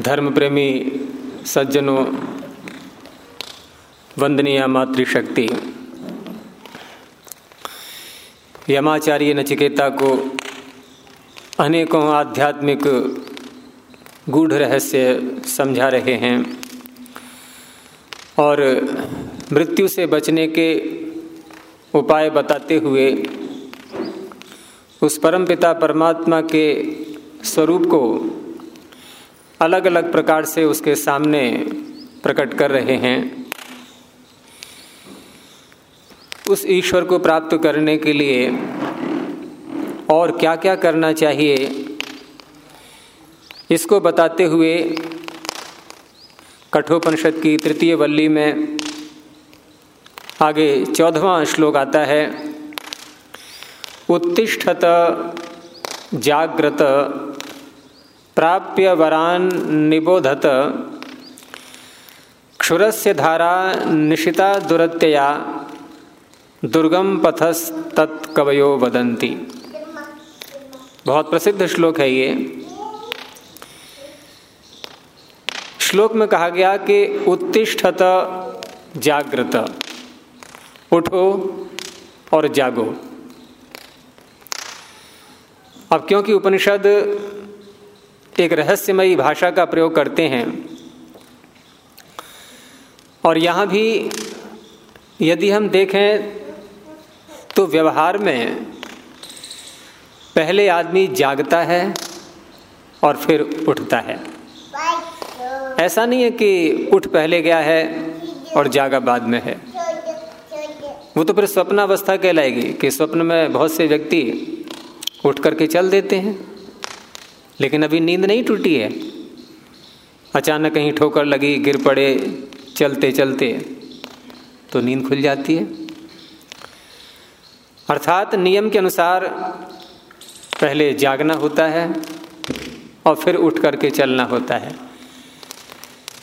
धर्म प्रेमी सज्जनों, वंदनीय मातृशक्ति। यमाचार्य नचिकेता को अनेकों आध्यात्मिक गूढ़ रहस्य समझा रहे हैं और मृत्यु से बचने के उपाय बताते हुए उस परम पिता परमात्मा के स्वरूप को अलग अलग प्रकार से उसके सामने प्रकट कर रहे हैं। उस ईश्वर को प्राप्त करने के लिए और क्या क्या करना चाहिए, इसको बताते हुए कठोपनिषद की तृतीय वल्ली में आगे चौदहवा श्लोक आता है, उत्तिष्ठत जाग्रत प्राप्य वरान निबोधत, क्षुरस्य धारा निशिता दुरत्यया, दुर्गम पथस तत्कवयो वदंती बहुत प्रसिद्ध श्लोक है ये। श्लोक में कहा गया कि उत्तिष्ठत जागृत उठो और जागो। अब क्योंकि उपनिषद एक रहस्यमयी भाषा का प्रयोग करते हैं। और यहाँ भी यदि हम देखें तो व्यवहार में पहले आदमी जागता है और फिर उठता है। ऐसा नहीं है कि उठ पहले गया है और जागा बाद में है। वो तो फिर स्वप्नावस्था कहलाएगी कि स्वप्न में बहुत से व्यक्ति उठ करके चल देते हैं। लेकिन अभी नींद नहीं टूटी है। अचानक कहीं ठोकर लगी, गिर पड़े, चलते चलते तो नींद खुल जाती है। अर्थात नियम के अनुसार पहले जागना होता है और फिर उठ करके चलना होता है।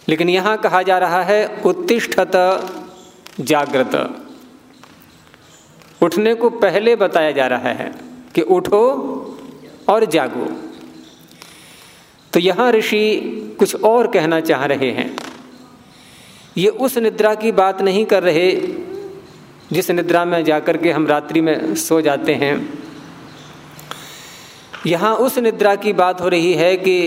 लेकिन यहाँ कहा जा रहा है, उत्तिष्ठत जागृत उठने को पहले बताया जा रहा है कि उठो और जागो। तो यहाँ ऋषि कुछ और कहना चाह रहे हैं। ये उस निद्रा की बात नहीं कर रहे जिस निद्रा में जाकर के हम रात्रि में सो जाते हैं। यहाँ उस निद्रा की बात हो रही है कि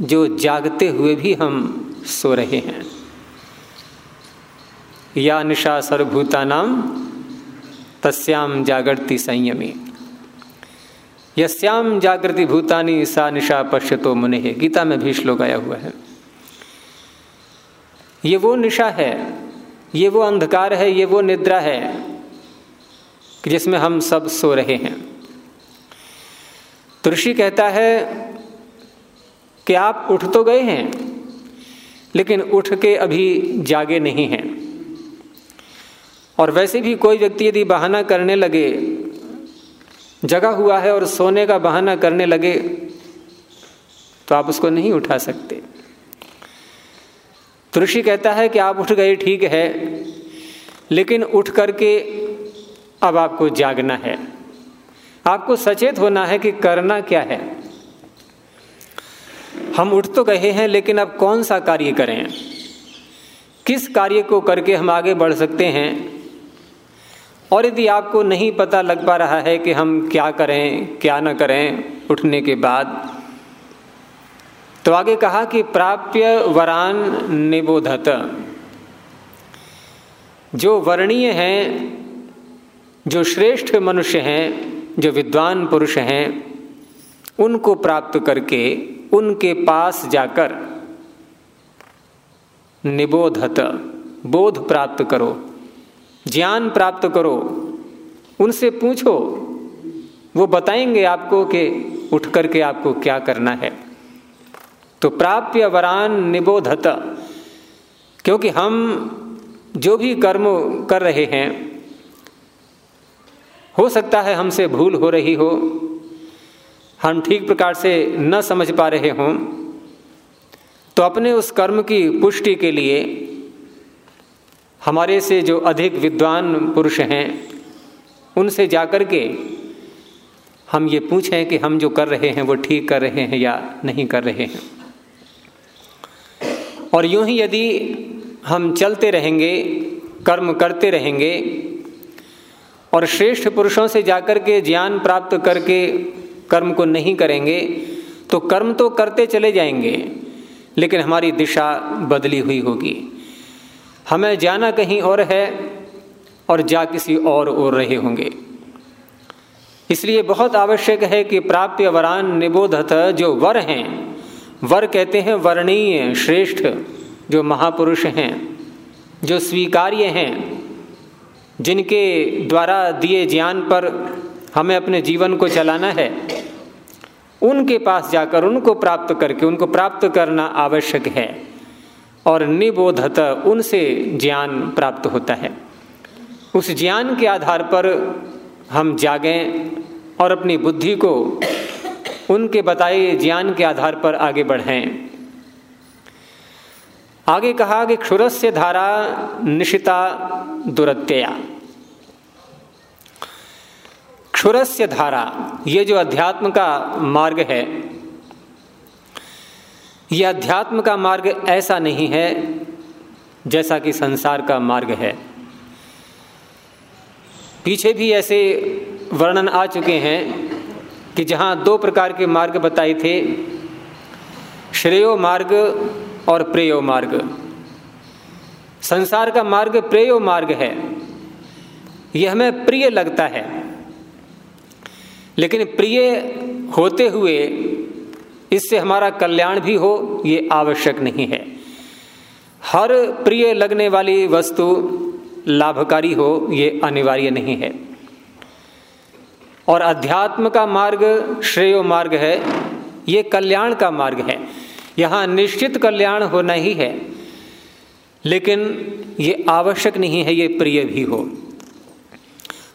जो जागते हुए भी हम सो रहे हैं। या निशा सर्वभूता नाम तस्याम जागृति संयमी। यश्याम जागृति भूतानी सा निशा पश्यतो मुने। है गीता में भी श्लोक आया हुआ है। ये वो निशा है, ये वो अंधकार है, ये वो निद्रा है, जिसमें हम सब सो रहे हैं। तो कहता है कि आप उठ तो गए हैं, लेकिन उठ के अभी जागे नहीं हैं। और वैसे भी कोई व्यक्ति यदि बहाना करने लगे जगा हुआ है और सोने का बहाना करने लगे तो आप उसको नहीं उठा सकते। ऋषि कहता है कि आप उठ गए ठीक है, लेकिन उठ करके अब आपको जागना है। आपको सचेत होना है कि करना क्या है। हम उठ तो गए हैं, लेकिन अब कौन सा कार्य करें? किस कार्य को करके हम आगे बढ़ सकते हैं? और यदि आपको नहीं पता लग पा रहा है कि हम क्या करें, क्या न करें, उठने के बाद तो आगे कहा कि प्राप्य वरान निबोधत। जो वर्णीय हैं, जो श्रेष्ठ मनुष्य हैं, जो विद्वान पुरुष हैं, उनको प्राप्त करके, उनके पास जाकर निबोधत, बोध प्राप्त करो। ज्ञान प्राप्त करो, उनसे पूछो, वो बताएँगे आपको कि उठ करके आपको क्या करना है। तो प्राप्य वरान निबोधत, क्योंकि हम जो भी कर्म कर रहे हैं, हो सकता है हमसे भूल हो रही हो, हम ठीक प्रकार से न समझ पा रहे हों तो अपने उस कर्म की पुष्टि के लिए हमारे से जो अधिक विद्वान पुरुष हैं, उनसे जाकर के हम ये पूछें कि हम जो कर रहे हैं, वो ठीक कर रहे हैं या नहीं कर रहे हैं। और यूँ ही यदि हम चलते रहेंगे, कर्म करते रहेंगे, और श्रेष्ठ पुरुषों से जाकर के ज्ञान प्राप्त करके कर्म को नहीं करेंगे तो कर्म तो करते चले जाएँगे, लेकिन हमारी दिशा बदली हुई होगी। हमें जाना कहीं और है और जा किसी और ओर रहे होंगे। इसलिए बहुत आवश्यक है कि प्राप्य वरान निबोधत जो वर हैं, वर कहते हैं वर्णीय श्रेष्ठ, जो महापुरुष हैं, जो स्वीकार्य हैं, जिनके द्वारा दिए ज्ञान पर हमें अपने जीवन को चलाना है, उनके पास जाकर उनको प्राप्त करके, उनको प्राप्त करना आवश्यक है। और निबोधत उनसे ज्ञान प्राप्त होता है। उस ज्ञान के आधार पर हम जागें और अपनी बुद्धि को उनके बताए ज्ञान के आधार पर आगे बढ़ें। आगे कहा कि क्षुरस्य धारा निशिता दुरत्यया। क्षुरस्य धारा, ये जो अध्यात्म का मार्ग है यह अध्यात्म का मार्ग ऐसा नहीं है जैसा कि संसार का मार्ग है। पीछे भी ऐसे वर्णन आ चुके हैं कि जहाँ दो प्रकार के मार्ग बताए थे, श्रेयो मार्ग और प्रेयो मार्ग। संसार का मार्ग प्रेयो मार्ग है। यह हमें प्रिय लगता है। लेकिन प्रिय होते हुए इससे हमारा कल्याण भी हो, ये आवश्यक नहीं है। हर प्रिय लगने वाली वस्तु लाभकारी हो, ये अनिवार्य नहीं है। और अध्यात्म का मार्ग श्रेय मार्ग है, ये कल्याण का मार्ग है। यहाँ निश्चित कल्याण होना ही है, लेकिन ये आवश्यक नहीं है, ये प्रिय भी हो।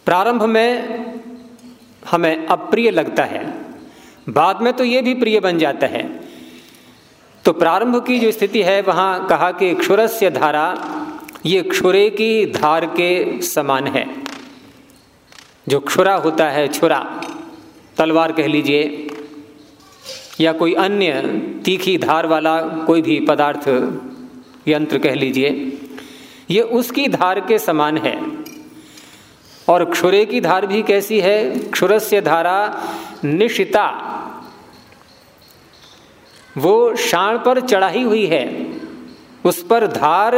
प्रारंभ में हमें अप्रिय लगता है। बाद में तो ये भी प्रिय बन जाता है। तो प्रारंभ की जो स्थिति है, वहाँ कहा कि क्षुरस्य धारा, ये क्षुरे की धार के समान है। जो क्षुरा होता है छुरा तलवार कह लीजिए, या कोई अन्य तीखी धार वाला कोई भी पदार्थ, यंत्र कह लीजिए, ये उसकी धार के समान है। और क्षुरे की धार भी कैसी है? क्षुरस्य धारा निशिता वो शाण पर चढ़ाई हुई है। उस पर धार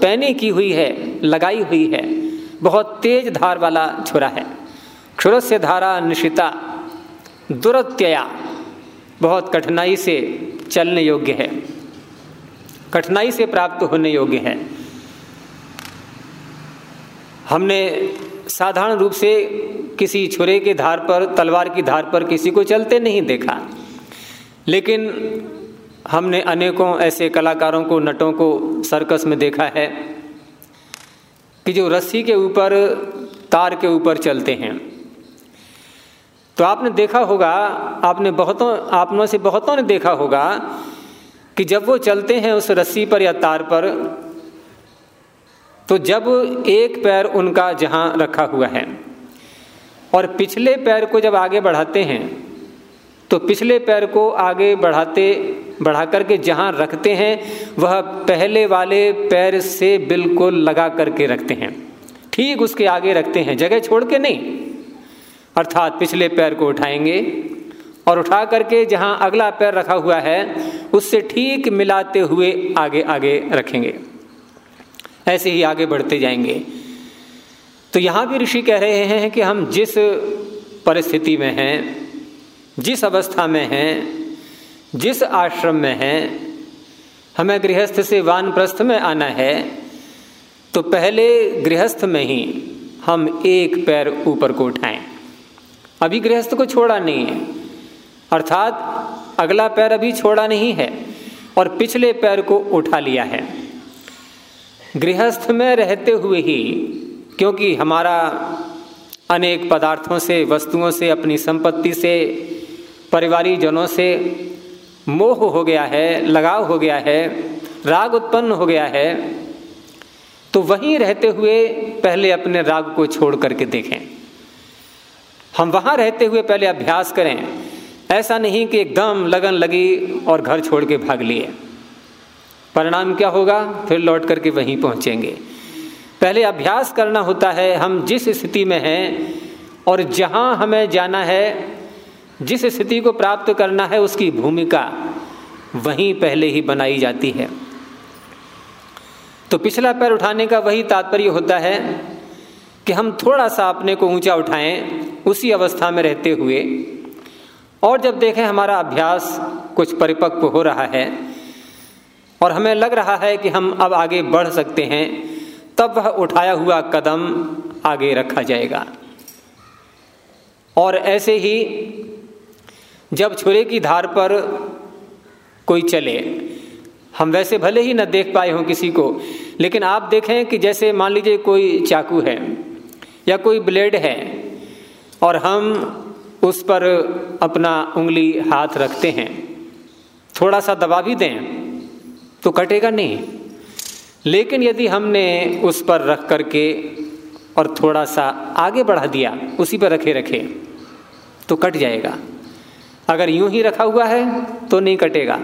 पैने की हुई है, लगाई हुई है। बहुत तेज धार वाला छुरा है। क्षुरस्य धारा निशिता, दुरत्यया, बहुत कठिनाई से चलने योग्य है। कठिनाई से प्राप्त होने योग्य है। हमने साधारण रूप से किसी छुरे के धार पर, तलवार की धार पर किसी को चलते नहीं देखा। लेकिन हमने अनेकों ऐसे कलाकारों को, नटों को सर्कस में देखा है कि जो रस्सी के ऊपर, तार के ऊपर चलते हैं। तो आपने देखा होगा, आपने बहुतों, आप में से बहुतों ने देखा होगा कि जब वो चलते हैं उस रस्सी पर या तार पर तो जब एक पैर उनका जहाँ रखा हुआ है और पिछले पैर को जब आगे बढ़ाते हैं तो पिछले पैर को आगे बढ़ाते बढ़ा करके जहाँ रखते हैं, वह पहले वाले पैर से बिल्कुल लगा करके रखते हैं। ठीक उसके आगे रखते हैं, जगह छोड़ के नहीं। अर्थात पिछले पैर को उठाएँगे और उठा करके जहाँ अगला पैर रखा हुआ है, उससे ठीक मिलाते हुए आगे आगे रखेंगे। ऐसे ही आगे बढ़ते जाएँगे। तो यहाँ भी ऋषि कह रहे हैं कि हम जिस परिस्थिति में हैं, जिस अवस्था में हैं जिस आश्रम में हैं, हमें गृहस्थ से वानप्रस्थ में आना है तो पहले गृहस्थ में ही हम एक पैर ऊपर को उठाएँ। अभी गृहस्थ को छोड़ा नहीं है। अर्थात, अगला पैर अभी छोड़ा नहीं है और पिछले पैर को उठा लिया है। गृहस्थ में रहते हुए ही, क्योंकि हमारा अनेक पदार्थों से, वस्तुओं से, अपनी संपत्ति से परिवारी जनों से मोह हो गया है, लगाव हो गया है, राग उत्पन्न हो गया है तो वहीं रहते हुए पहले अपने राग को छोड़ करके देखें। हम वहाँ रहते हुए पहले अभ्यास करें। ऐसा नहीं कि एकदम लगन लगी और घर छोड़ के भाग लिए। परिणाम क्या होगा? फिर लौट करके वहीं पहुँचेंगे। पहले अभ्यास करना होता है, हम जिस स्थिति में हैं और जहाँ हमें जाना है जिस स्थिति को प्राप्त करना है उसकी भूमिका वहीं पहले ही बनाई जाती है। तो पिछला पैर उठाने का वही तात्पर्य होता है कि हम थोड़ा सा अपने को ऊँचा उठाएँ उसी अवस्था में रहते हुए, और जब देखें हमारा अभ्यास कुछ परिपक्व हो रहा है, और हमें लग रहा है कि हम अब आगे बढ़ सकते हैं, तब वह उठाया हुआ कदम आगे रखा जाएगा। और ऐसे ही जब छुरे की धार पर कोई चले, हम वैसे भले ही न देख पाए हों किसी को, लेकिन आप देखें कि जैसे मान लीजिए कोई चाकू है या कोई ब्लेड है और हम उस पर अपना उंगली हाथ रखते हैं थोड़ा सा दबा भी दें तो कटेगा नहीं। लेकिन यदि हमने उस पर रख करके और थोड़ा सा आगे बढ़ा दिया, उसी पर रखे रखे तो कट जाएगा। अगर यूँ ही रखा हुआ है तो नहीं कटेगा।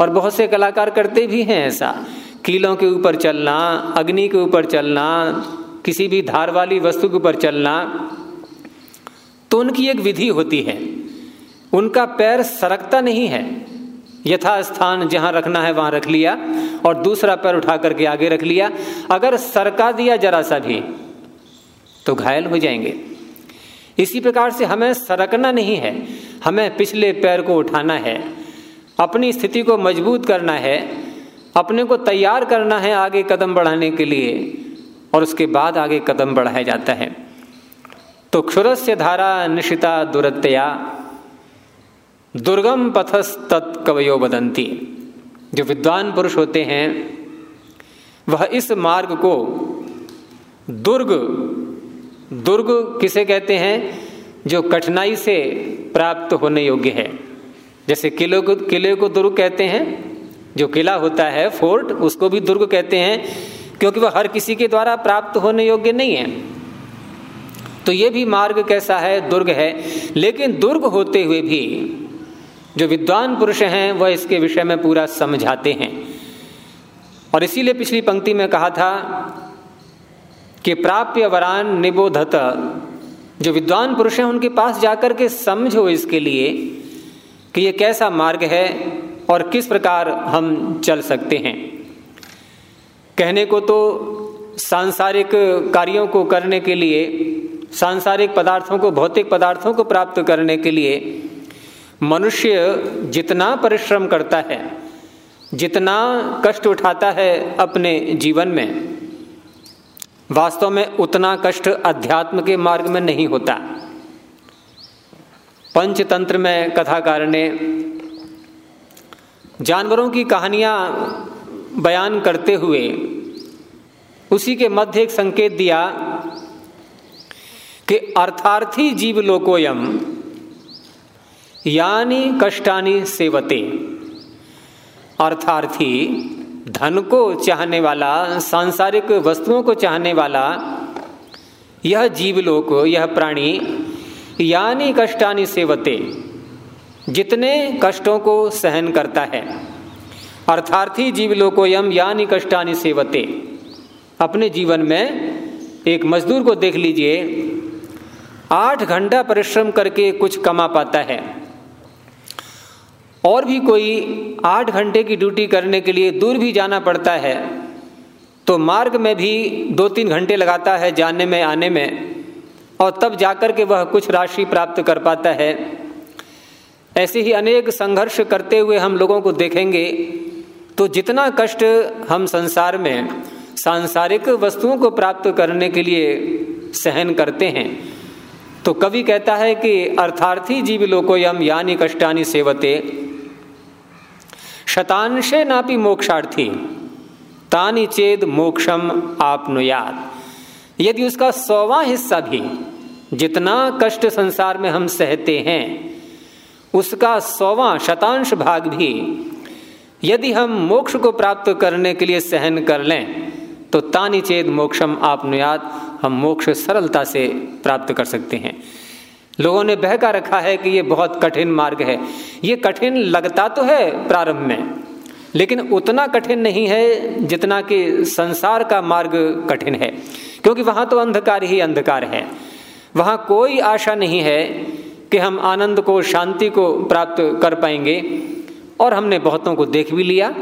और बहुत से कलाकार करते भी हैं ऐसा। कीलों के ऊपर चलना, अग्नि के ऊपर चलना, किसी भी धार वाली वस्तु के ऊपर चलना तो उनकी एक विधि होती है। उनका पैर सरकता नहीं है। यथा स्थान जहाँ रखना है, वहाँ रख लिया और दूसरा पैर उठा करके आगे रख लिया। अगर सरका दिया जरा सा भी तो घायल हो जाएँगे। इसी प्रकार से हमें सरकना नहीं है। हमें पिछले पैर को उठाना है। अपनी स्थिति को मज़बूत करना है। अपने को तैयार करना है आगे कदम बढ़ाने के लिए और उसके बाद आगे कदम बढ़ाया जाता है। तो क्षुरस्य धारा निशिता दुरतया दुर्गम पथस तत्कवयो बदंती जो विद्वान पुरुष होते हैं, वह इस मार्ग को दुर्ग दुर्ग किसे कहते हैं, जो कठिनाई से प्राप्त होने योग्य है। जैसे किले को किले को दुर्ग कहते हैं, जो किला होता है, फोर्ट, उसको भी दुर्ग कहते हैं, क्योंकि वह हर किसी के द्वारा प्राप्त होने योग्य नहीं है। तो ये भी मार्ग कैसा है, दुर्ग है। लेकिन दुर्ग होते हुए भी जो विद्वान पुरुष हैं, वह इसके विषय में पूरा समझाते हैं। और इसीलिए पिछली पंक्ति में कहा था कि प्राप्य वरान निबोधत। जो विद्वान पुरुष हैं, उनके पास जाकर के समझो इसके लिए कि ये कैसा मार्ग है और किस प्रकार हम चल सकते हैं। कहने को तो सांसारिक कार्यों को करने के लिए, सांसारिक पदार्थों को, भौतिक पदार्थों को प्राप्त करने के लिए मनुष्य जितना परिश्रम करता है, जितना कष्ट उठाता है अपने जीवन में वास्तव में उतना कष्ट अध्यात्म के मार्ग में नहीं होता। पंचतंत्र में कथाकार ने जानवरों की कहानियाँ बयान करते हुए उसी के मध्य एक संकेत दिया कि अर्थार्थी जीव लोकोयम यानी कष्टानी सेवते। अर्थार्थी धन को चाहने वाला, सांसारिक वस्तुओं को चाहने वाला, यह जीवलोक, यह प्राणी, यानी कष्टानी सेवते, जितने कष्टों को सहन करता है। अर्थार्थी जीवलोको यम यानी कष्टानी सेवते। अपने जीवन में एक मजदूर को देख लीजिए, आठ घंटा परिश्रम करके कुछ कमा पाता है। और भी कोई आठ घंटे की ड्यूटी करने के लिए दूर भी जाना पड़ता है तो मार्ग में भी दो तीन घंटे लगाता है जाने में, आने में, और तब जाकर के वह कुछ राशि प्राप्त कर पाता है। ऐसे ही अनेक संघर्ष करते हुए हम लोगों को देखेंगे तो जितना कष्ट हम संसार में सांसारिक वस्तुओं को प्राप्त करने के लिए सहन करते हैं तो कवि कहता है कि अर्थार्थी जीव लोको यम यानी कष्टानी सेवते। शतांशे नापी मोक्षार्थी? तानी चेद मोक्षम आपनुयात यदि। उसका सौवा हिस्सा भी, जितना कष्ट संसार में हम सहते हैं, उसका सौवा शतांश भाग भी, यदि हम मोक्ष को प्राप्त करने के लिए सहन कर लें तो तानी चेत मोक्षम आपनुयात हम मोक्ष सरलता से प्राप्त कर सकते हैं। लोगों ने बहका रखा है कि ये बहुत कठिन मार्ग है। ये कठिन लगता तो है प्रारंभ में, लेकिन उतना कठिन नहीं है जितना कि संसार का मार्ग कठिन है, क्योंकि वहाँ तो अंधकार ही अंधकार है। वहाँ कोई आशा नहीं है कि हम आनंद को, शांति को प्राप्त कर पाएँगे, और हमने बहुतों को देख भी लिया।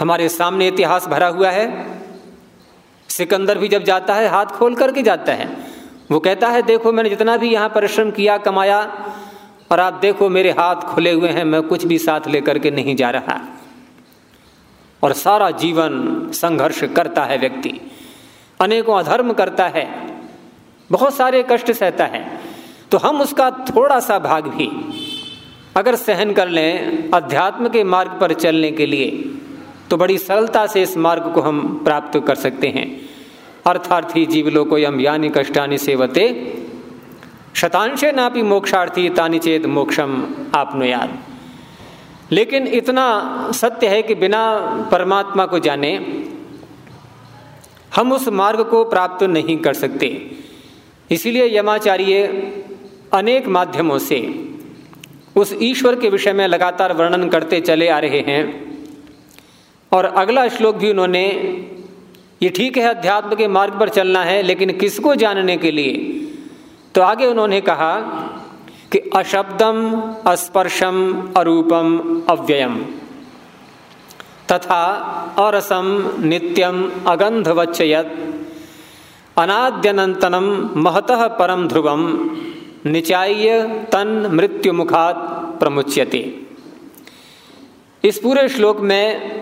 हमारे सामने इतिहास भरा हुआ है। सिकंदर भी जब जाता है, हाथ खोल करके जाता है। वो कहता है, देखो, मैंने जितना भी यहाँ परिश्रम किया, कमाया, और आप देखो, मेरे हाथ खुले हुए हैं, मैं कुछ भी साथ लेकर के नहीं जा रहा। और सारा जीवन संघर्ष करता है व्यक्ति। अनेकों अधर्म करता है, बहुत सारे कष्ट सहता है। तो हम उसका थोड़ा सा भाग भी अगर सहन कर लें, अध्यात्म के मार्ग पर चलने के लिए तो बड़ी सरलता से इस मार्ग को हम प्राप्त कर सकते हैं। अर्थार्थी यम यानी कष्टानी सेवते। शतांशे नापी मोक्षार्थी तानी चेत मोक्षम याद। लेकिन इतना सत्य है कि बिना परमात्मा को जाने हम उस मार्ग को प्राप्त नहीं कर सकते। इसीलिए यमाचार्य अनेक माध्यमों से उस ईश्वर के विषय में लगातार वर्णन करते चले आ रहे हैं। और अगला श्लोक भी उन्होंने ये ठीक है, अध्यात्म के मार्ग पर चलना है, लेकिन किसको जानने के लिए? तो आगे उन्होंने कहा कि अशब्दम, अस्पर्शम, अरूपम, अव्ययम, तथा अरसम, नित्यम, अगंधवच्चयत, अनाद्यनंतनम, महतः परम ध्रुवम निचाय तन मृत्यु मुखात प्रमुच्यते। इस पूरे श्लोक में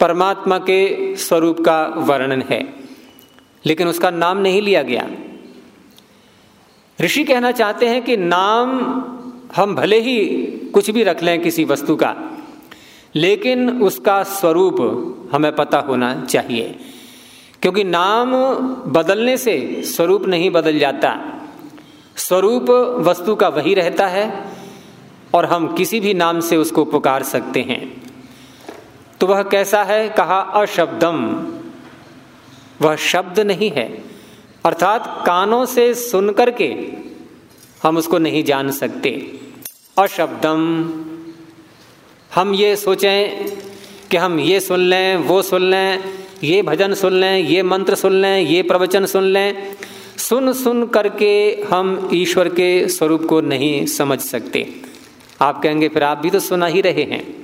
परमात्मा के स्वरूप का वर्णन है। लेकिन उसका नाम नहीं लिया गया। ऋषि कहना चाहते हैं कि नाम हम भले ही कुछ भी रख लें किसी वस्तु का, लेकिन उसका स्वरूप हमें पता होना चाहिए। क्योंकि नाम बदलने से स्वरूप नहीं बदल जाता। स्वरूप वस्तु का वही रहता है और हम किसी भी नाम से उसको पुकार सकते हैं। तो वह कैसा है? कहा, अशब्दम। वह शब्द नहीं है। अर्थात कानों से सुन करके हम उसको नहीं जान सकते। अशब्दम। हम ये सोचें कि हम ये सुन लें, वो सुन लें, ये भजन सुन लें, ये मंत्र सुन लें, ये प्रवचन सुन लें। सुन सुन करके हम ईश्वर के स्वरूप को नहीं समझ सकते। आप कहेंगे, फिर आप भी तो सुना ही रहे हैं।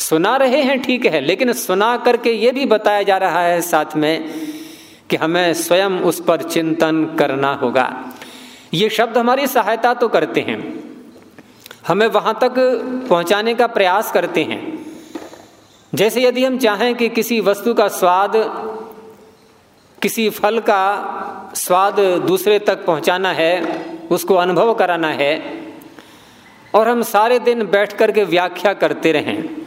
सुना रहे हैं ठीक है, लेकिन सुना करके ये भी बताया जा रहा है साथ में कि हमें स्वयं उस पर चिंतन करना होगा। ये शब्द हमारी सहायता तो करते हैं। हमें वहाँ तक पहुँचाने का प्रयास करते हैं। जैसे यदि हम चाहें कि किसी वस्तु का स्वाद, किसी फल का स्वाद दूसरे तक पहुंचाना है, उसको अनुभव कराना है, और हम सारे दिन बैठ कर के व्याख्या करते रहें।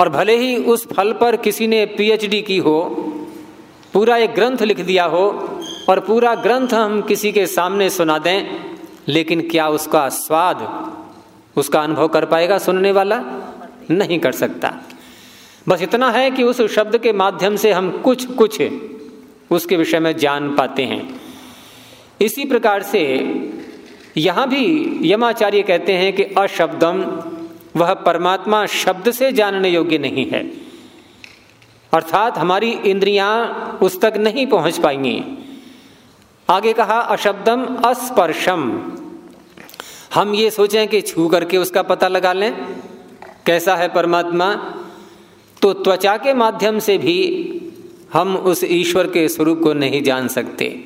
और भले ही उस फल पर किसी ने पीएचडी की हो, पूरा एक ग्रंथ लिख दिया हो, और पूरा ग्रंथ हम किसी के सामने सुना दें, लेकिन क्या उसका स्वाद, उसका अनुभव कर पाएगा सुनने वाला? नहीं कर सकता। बस इतना है कि उस शब्द के माध्यम से हम कुछ कुछ उसके विषय में जान पाते हैं। इसी प्रकार से यहाँ भी यमाचार्य कहते हैं कि अशब्दम वह परमात्मा शब्द से जानने योग्य नहीं है। अर्थात हमारी इंद्रियाँ उस तक नहीं पहुँच पाएँगी। आगे कहा, अशब्दम अस्पर्शम। हम ये सोचें कि छू करके उसका पता लगा लें, कैसा है परमात्मा? तो त्वचा के माध्यम से भी हम उस ईश्वर के स्वरूप को नहीं जान सकते।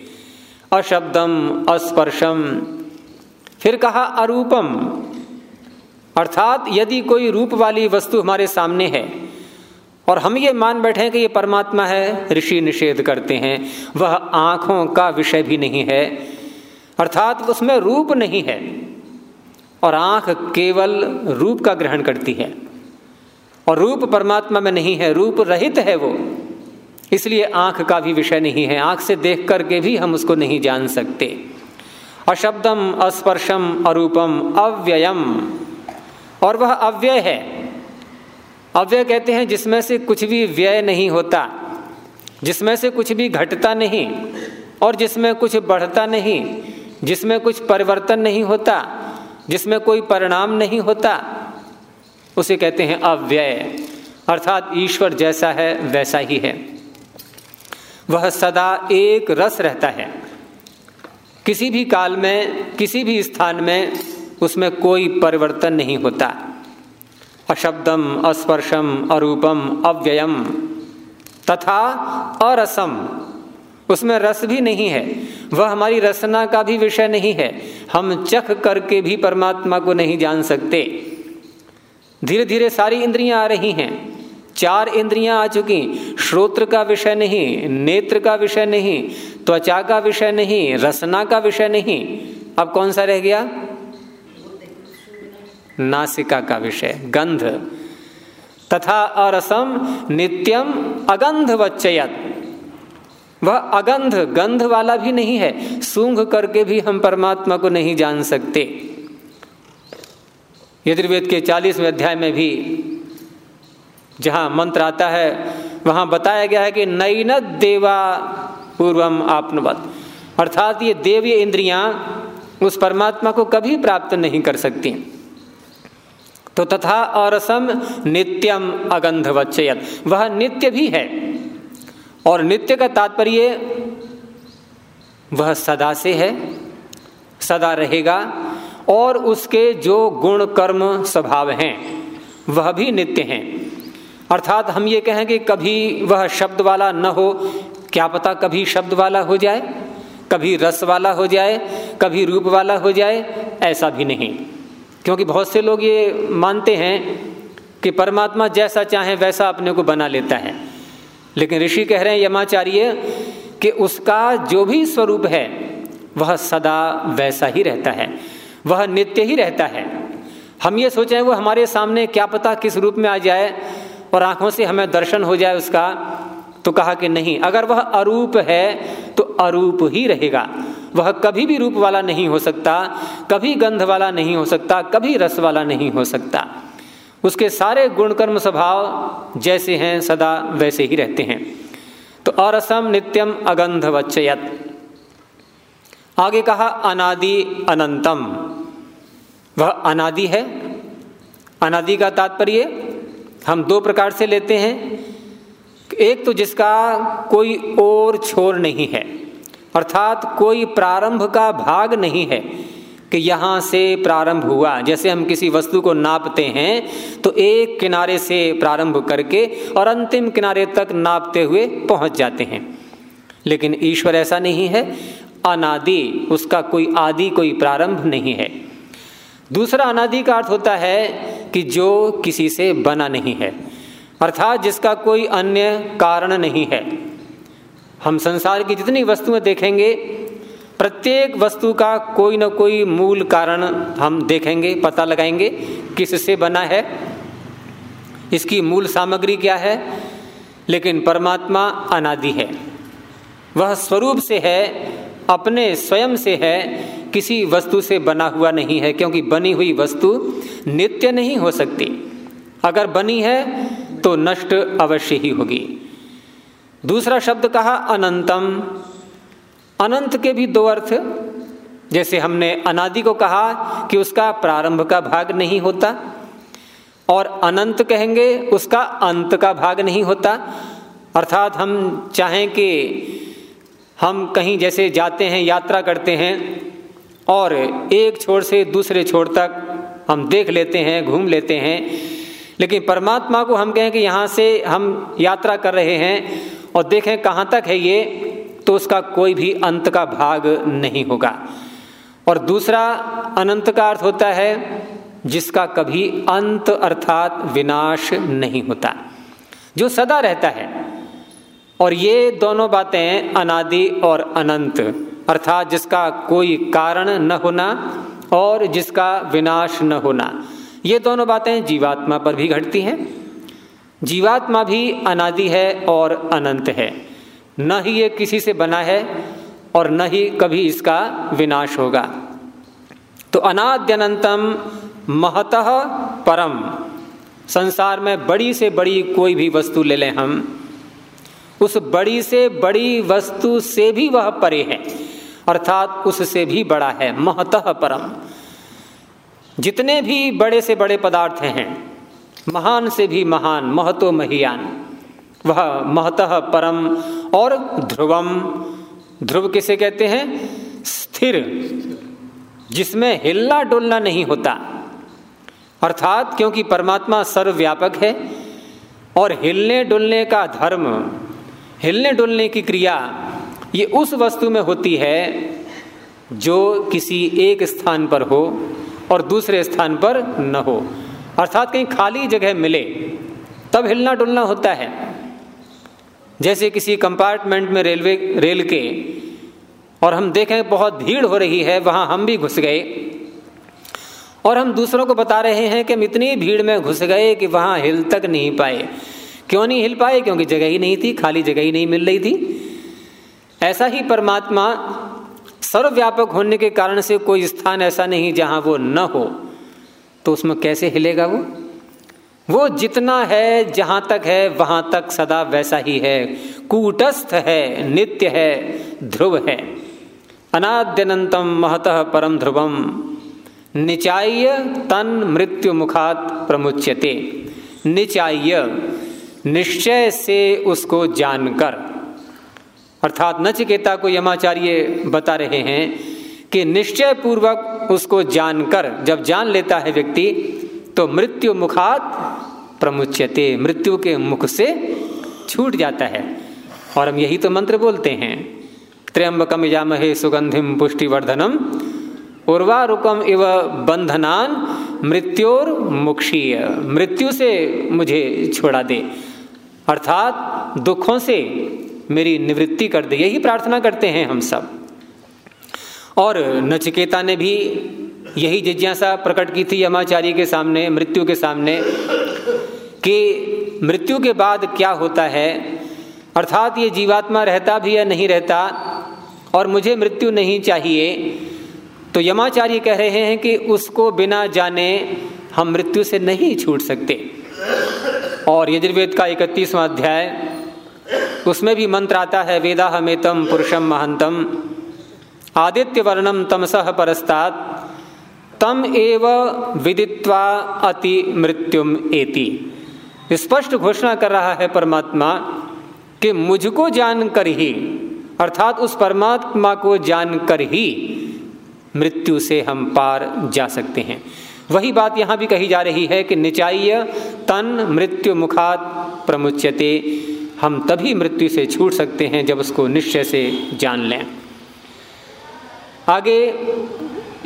अशब्दम अस्पर्शम। फिर कहा, अरूपम। अर्थात यदि कोई रूप वाली वस्तु हमारे सामने है, और हम ये मान बैठे कि ये परमात्मा है, ऋषि निषेध करते हैं, वह आँखों का विषय भी नहीं है, अर्थात उसमें रूप नहीं है, और आँख केवल रूप का ग्रहण करती है, और रूप परमात्मा में नहीं है, रूप रहित है वो, इसलिए आँख का भी विषय नहीं है, आँख से देख करके भी हम उसको नहीं जान सकते। अशब्दम, अस्पर्शम, अरूपम, अव्ययम। और वह अव्यय है। अव्यय कहते हैं, जिसमें से कुछ भी व्यय नहीं होता, जिसमें से कुछ भी घटता नहीं और जिसमें कुछ बढ़ता नहीं, जिसमें कुछ परिवर्तन नहीं होता, जिसमें कोई परिणाम नहीं होता, उसे कहते हैं अव्यय। अर्थात ईश्वर जैसा है, वैसा ही है। वह सदा एक रस रहता है। किसी भी काल में, किसी भी स्थान में उसमें कोई परिवर्तन नहीं होता। अशब्दम, अस्पर्शम, अरूपम, अव्ययम, तथा अरसम, उसमें रस भी नहीं है। वह हमारी रसना का भी विषय नहीं है। हम चख करके भी परमात्मा को नहीं जान सकते। धीरे धीरे सारी इंद्रियाँ आ रही हैं। चार इंद्रियाँ आ चुकी श्रोत्र का विषय नहीं, नेत्र का विषय नहीं, त्वचा का विषय नहीं, रसना का विषय नहीं। अब कौन सा रह गया? नासिका का विषय, गंध। तथा अरसम नित्यम अगंध वच्चयत वह अगंध, गंध वाला भी नहीं है, सूंघ करके भी हम परमात्मा को नहीं जान सकते। यजुर्वेद के चालीसवें अध्याय में भी जहाँ मंत्र आता है, वहाँ बताया गया है कि नैन देवा पूर्वम आपनवत। अर्थात ये देवीय इंद्रियाँ उस परमात्मा को कभी प्राप्त नहीं कर सकती। तो तथा और सम नित्यम अगंध वच्चयत वह नित्य भी है। और नित्य का तात्पर्य वह सदा से है, सदा रहेगा, और उसके जो गुण कर्म स्वभाव हैं, वह भी नित्य हैं। अर्थात हम ये कहें कि कभी वह शब्द वाला न हो, क्या पता कभी शब्द वाला हो जाए, कभी रस वाला हो जाए, कभी रूप वाला हो जाए, ऐसा भी नहीं। क्योंकि बहुत से लोग ये मानते हैं कि परमात्मा जैसा चाहे वैसा अपने को बना लेता है। लेकिन ऋषि कह रहे हैं, यमाचार्य, कि उसका जो भी स्वरूप है, वह सदा वैसा ही रहता है, वह नित्य ही रहता है। हम ये सोचें वो हमारे सामने क्या पता किस रूप में आ जाए और आँखों से हमें दर्शन हो जाए उसका तो कहा कि नहीं, अगर वह अरूप है तो अरूप ही रहेगा। वह कभी भी रूप वाला नहीं हो सकता, कभी गंध वाला नहीं हो सकता, कभी रस वाला नहीं हो सकता। उसके सारे गुण कर्म स्वभाव जैसे हैं, सदा वैसे ही रहते हैं। तो अरसम नित्यम अगंध वच्चयत। आगे कहा, अनादि अनंतम। वह अनादि है। अनादि का तात्पर्य, हम दो प्रकार से लेते हैं। एक तो जिसका कोई और छोर नहीं है। अर्थात कोई प्रारंभ का भाग नहीं है कि यहाँ से प्रारंभ हुआ। जैसे हम किसी वस्तु को नापते हैं तो एक किनारे से प्रारंभ करके और अंतिम किनारे तक नापते हुए पहुँच जाते हैं। लेकिन ईश्वर ऐसा नहीं है, अनादि, उसका कोई आदि कोई प्रारंभ नहीं है। दूसरा अनादि का अर्थ होता है कि जो किसी से बना नहीं है, अर्थात जिसका कोई अन्य कारण नहीं है। हम संसार की जितनी वस्तुएँ देखेंगे, प्रत्येक वस्तु का कोई ना कोई मूल कारण हम देखेंगे, पता लगाएँगे, किससे बना है, इसकी मूल सामग्री क्या है, लेकिन परमात्मा अनादि है। वह स्वरूप से है, अपने स्वयं से है, किसी वस्तु से बना हुआ नहीं है, क्योंकि बनी हुई वस्तु नित्य नहीं हो सकती। अगर बनी है तो नष्ट अवश्य ही होगी। दूसरा शब्द कहा अनंतम। अनंत के भी दो अर्थ, जैसे हमने अनादि को कहा कि उसका प्रारंभ का भाग नहीं होता, और अनंत कहेंगे उसका अंत का भाग नहीं होता। अर्थात हम चाहें कि हम कहीं जैसे जाते हैं, यात्रा करते हैं, और एक छोर से दूसरे छोर तक हम देख लेते हैं, घूम लेते हैं। लेकिन परमात्मा को हम कहें कि यहाँ से हम यात्रा कर रहे हैं और देखें कहाँ तक है ये तो उसका कोई भी अंत का भाग नहीं होगा। और दूसरा अनंत का अर्थ होता है, जिसका कभी अंत अर्थात विनाश नहीं होता। जो सदा रहता है, और ये दोनों बातें अनादि और अनंत, अर्थात जिसका कोई कारण न होना और जिसका विनाश न होना, ये दोनों बातें जीवात्मा पर भी घटती हैं। जीवात्मा भी अनादि है और अनंत है। न ही ये किसी से बना है और न ही कभी इसका विनाश होगा। तो अनाद्यनंतम महत परम। संसार में बड़ी से बड़ी कोई भी वस्तु ले लें हम। उस बड़ी से बड़ी वस्तु से भी वह परे है, अर्थात उससे भी बड़ा है, महत परम। जितने भी बड़े से बड़े पदार्थ हैं महान से भी महान, महतो महियान। वह महतः परम और ध्रुवम। ध्रुव किसे कहते हैं? स्थिर, जिसमें हिलना डुलना नहीं होता। अर्थात क्योंकि परमात्मा सर्वव्यापक है और हिलने डुलने का धर्म, हिलने डुलने की क्रिया, ये उस वस्तु में होती है जो किसी एक स्थान पर हो और दूसरे स्थान पर न हो। अर्थात कहीं खाली जगह मिले, तब हिलना डुलना होता है। जैसे किसी कंपार्टमेंट में रेलवे रेल के, और हम देखें बहुत भीड़ हो रही है, वहाँ हम भी घुस गए। और हम दूसरों को बता रहे हैं कि हम इतनी भीड़ में घुस गए कि वहाँ हिल तक नहीं पाए। क्यों नहीं हिल पाए? क्योंकि जगह ही नहीं थी, खाली जगह ही नहीं मिल रही थी। ऐसा ही परमात्मा सर्वव्यापक होने के कारण से कोई स्थान ऐसा नहीं जहाँ वो न हो। तो उसमें कैसे हिलेगा वो? वो जितना है, जहाँ तक है, वहाँ तक सदा वैसा ही है। कूटस्थ है, नित्य है, ध्रुव है। अनाद्यनंतम महतः परम ध्रुवम। निचाय तन मृत्यु मुखात प्रमुच्यते। निचाय निश्चय से उसको जानकर। अर्थात नचिकेता को यमाचार्य बता रहे हैं कि निश्चय पूर्वक उसको जानकर, जब जान लेता है व्यक्ति तो मृत्यु मुखात प्रमुच्यते, मृत्यु के मुख से छूट जाता है। और हम यही तो मंत्र बोलते हैं। त्र्यंबकम यामहे सुगंधिम पुष्टिवर्धनम, उर्वारुकम इव बंधनान, मृत्योर मुक्षीय। मृत्यु से मुझे छोड़ा दे। अर्थात दुखों से मेरी निवृत्ति कर दे। यही प्रार्थना करते हैं हम सब। और नचिकेता ने भी यही जिज्ञासा प्रकट की थी यमाचारी के सामने, मृत्यु के सामने, कि मृत्यु के बाद क्या होता है? अर्थात ये जीवात्मा रहता भी या नहीं रहता, और मुझे मृत्यु नहीं चाहिए तो यमाचार्य कह रहे हैं कि उसको बिना जाने हम मृत्यु से नहीं छूट सकते। और यजुर्वेद का इकतीसवां अध्याय, उसमें भी मंत्र आता है वेदा हमेतम पुरुषम महंतम। आदित्य वर्णम तमसह परस्तात, तम एव विदित्वा अति मृत्युम एति। स्पष्ट घोषणा कर रहा है परमात्मा कि मुझको जानकर ही, अर्थात उस परमात्मा को जानकर ही मृत्यु से हम पार जा सकते हैं। वही बात यहाँ भी कही जा रही है कि निचाइय तन मृत्यु मुखात प्रमुच्यते, हम तभी मृत्यु से छूट सकते हैं जब उसको निश्चय से जान लें। आगे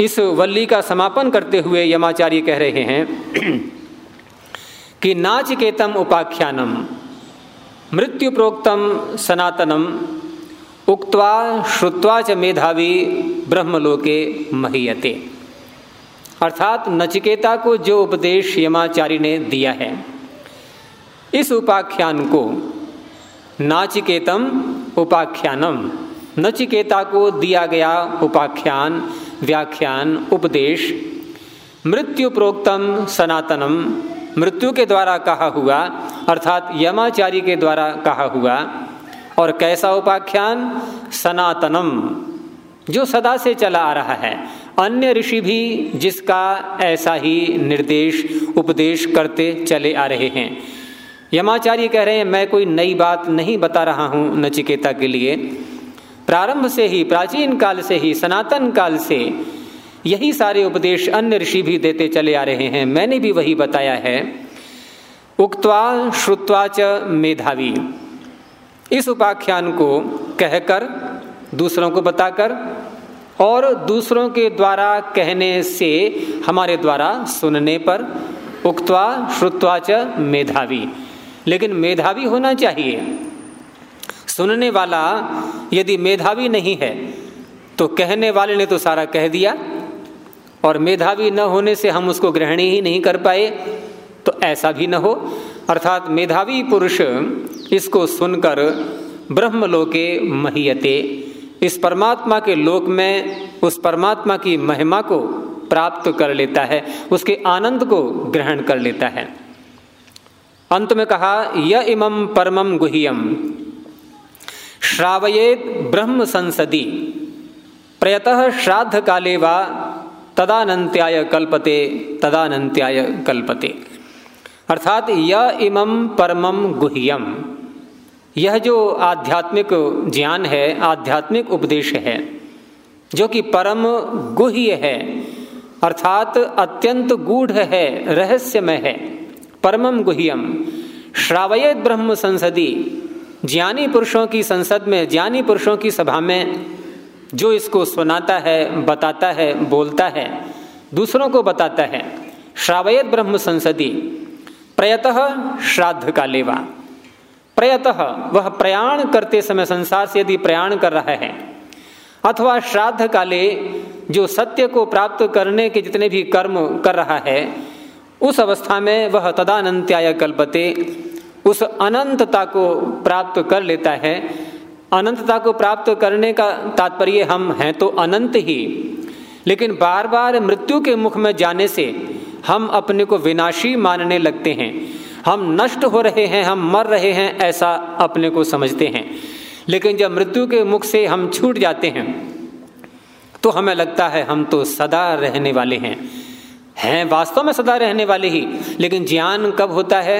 इस वल्ली का समापन करते हुए यमाचार्य कह रहे हैं कि नाचिकेतम उपाख्यानम मृत्यु प्रोक्तम सनातनम, उक्त्वा श्रुत्वा च मेधावी ब्रह्मलोके महीयते। अर्थात नचिकेता को जो उपदेश यमाचार्य ने दिया है, इस उपाख्यान को नाचिकेतम उपाख्यानम नचिकेता को दिया गया उपाख्यान, व्याख्यान, उपदेश मृत्यु प्रोक्तम सनातनम, मृत्यु के द्वारा कहा हुआ, अर्थात यमाचारी के द्वारा कहा हुआ, और कैसा उपाख्यान? सनातनम, जो सदा से चला आ रहा है। अन्य ऋषि भी जिसका ऐसा ही निर्देश, उपदेश करते चले आ रहे हैं। यमाचार्य कह रहे हैं, मैं कोई नई बात नहीं बता रहा हूँ नचिकेता के लिए। प्रारंभ से ही, प्राचीन काल से ही, सनातन काल से यही सारे उपदेश अन्य ऋषि भी देते चले आ रहे हैं। मैंने भी वही बताया है। उक्त्वा, श्रुत्वा च मेधावी। इस उपाख्यान को कहकर, दूसरों को बताकर और दूसरों के द्वारा कहने से, हमारे द्वारा सुनने पर उक्त्वा, श्रुत्वा च मेधावी। लेकिन मेधावी होना चाहिए। सुनने वाला यदि मेधावी नहीं है तो कहने वाले ने तो सारा कह दिया, और मेधावी न होने से हम उसको ग्रहण ही नहीं कर पाए तो ऐसा भी न हो। अर्थात मेधावी पुरुष इसको सुनकर ब्रह्मलोके महियते। इस परमात्मा के लोक में उस परमात्मा की महिमा को प्राप्त कर लेता है, उसके आनंद को ग्रहण कर लेता है। अंत में कहा, य इमम परमम गुह्यम। श्रावयेत ब्रह्म संसदी प्रयतः श्राद्ध काले वा तदानंत्याय कल्पते तदानंत्याय कल्पते। अर्थात यह इमम परमम गुह्यम। यह जो आध्यात्मिक ज्ञान है, आध्यात्मिक उपदेश है, जो कि परम गुह्य है, अर्थात अत्यंत गूढ़ है, रहस्यमय है परमम गुह्यम। श्रावयत ब्रह्म संसदी ज्ञानी पुरुषों की संसद में, ज्ञानी पुरुषों की सभा में जो इसको सुनाता है, बताता है, बोलता है, दूसरों को बताता है, श्रावयत ब्रह्म संसदी, प्रयतः श्राद्ध का लेवा। प्रयतः वह प्रयाण करते समय संसार से यदि प्रयाण कर रहा है, अथवा श्राद्ध काले जो सत्य को प्राप्त करने के जितने भी कर्म कर रहा है, उस अवस्था में वह तदानंत्याय कल्पते उस अनंतता को प्राप्त कर लेता है। अनंतता को प्राप्त करने का तात्पर्य हम हैं तो अनंत ही। लेकिन बार बार मृत्यु के मुख में जाने से हम अपने को विनाशी मानने लगते हैं। हम नष्ट हो रहे हैं, हम मर रहे हैं, ऐसा अपने को समझते हैं। लेकिन जब मृत्यु के मुख से हम छूट जाते हैं तो हमें लगता है हम तो सदा रहने वाले हैं। हैं, वास्तव में सदा रहने वाले ही, लेकिन ज्ञान कब होता है?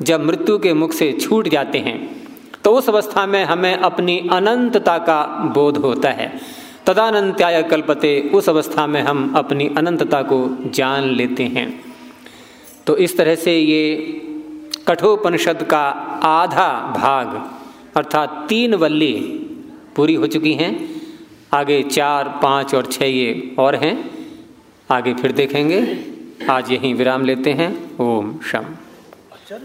जब मृत्यु के मुख से छूट जाते हैं तो उस अवस्था में हमें अपनी अनंतता का बोध होता है। तदानंत्याय कल्पते उस अवस्था में हम अपनी अनंतता को जान लेते हैं। तो इस तरह से ये कठोपनिषद का आधा भाग, अर्थात तीन वल्ली पूरी हो चुकी हैं। आगे चार, पाँच और छः ये और हैं। आगे फिर देखेंगे। आज यहीं विराम लेते हैं। ओम शम